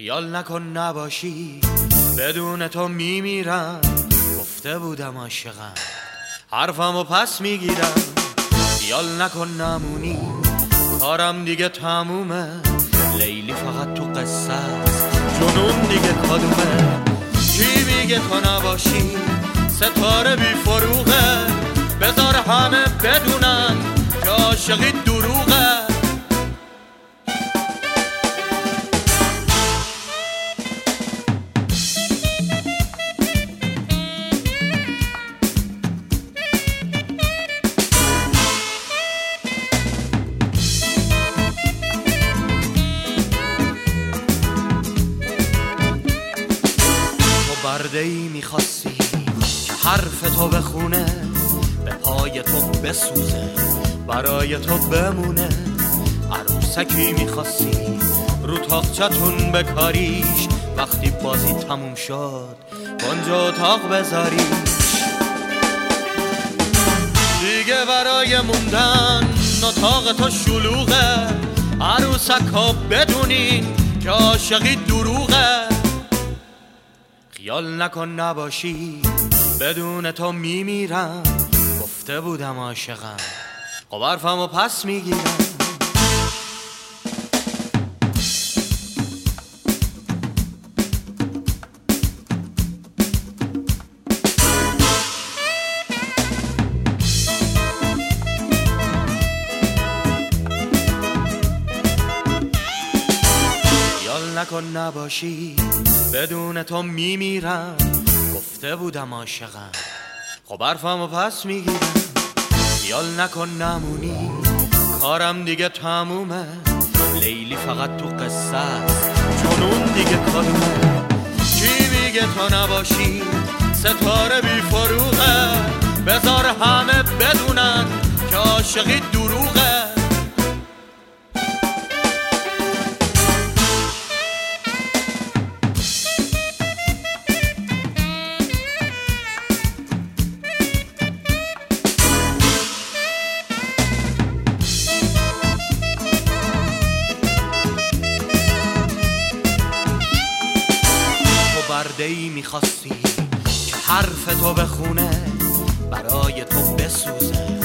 خیال نکن نباشی. بدون تو میمیرم. گفته بودم عاشقم. حرفم و پس می‌گیرم. خیال نکن نمونی. کارم دیگه تمومه. لیلی فقط تو قصه جنون دیگه کدومه. کی میگه تو نباشی؟ ستاره بی فروغه. بذار همه بدونن که عاشقی برده ای می‌خواستی که حرف تو بخونه به پای تو بسوزه برای تو بمونه. عروسکی می‌خواستی رو تاقچتون بکاریش. وقتی بازی تموم شد کنجا اتاق بذاریش. دیگه برای موندن اتاق تو شلوغه. عروسک ها بدونین که عاشقی دروغه. خیال نکن نباشی. بدون تو میمیرم. گفته بودم عاشقم. خب حرفمو پس می‌گیرم. نکن نباشی. بدون تو میمیرم. گفته بودم عاشقم. خب حرفمو پس می‌گیرم خیال نکن نمونی. کارم دیگه تمومه. لیلی فقط تو قصه است. جنون دیگه کدومه کی میگه تو نباشی؟ ستاره بی فروغه. بذار همه بدونن که عاشقی برده ای می‌خواستی که حرف تو بخونه برای تو بسوزه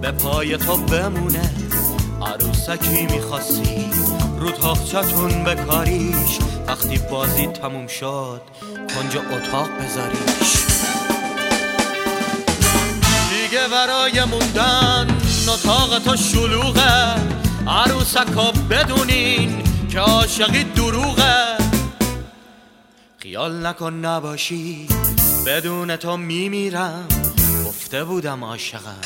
به پای تو بمونه. عروسکی می‌خواستی رو تاخچتون بکاریش وقتی بازی تموم شد کنج اتاق بذاریش. دیگه برای موندن اتاق تو شلوغه عروسکا بدونین که عاشقی دروغه. خیال نکن نباشی. بدون تو میمیرم. گفته بودم عاشقم.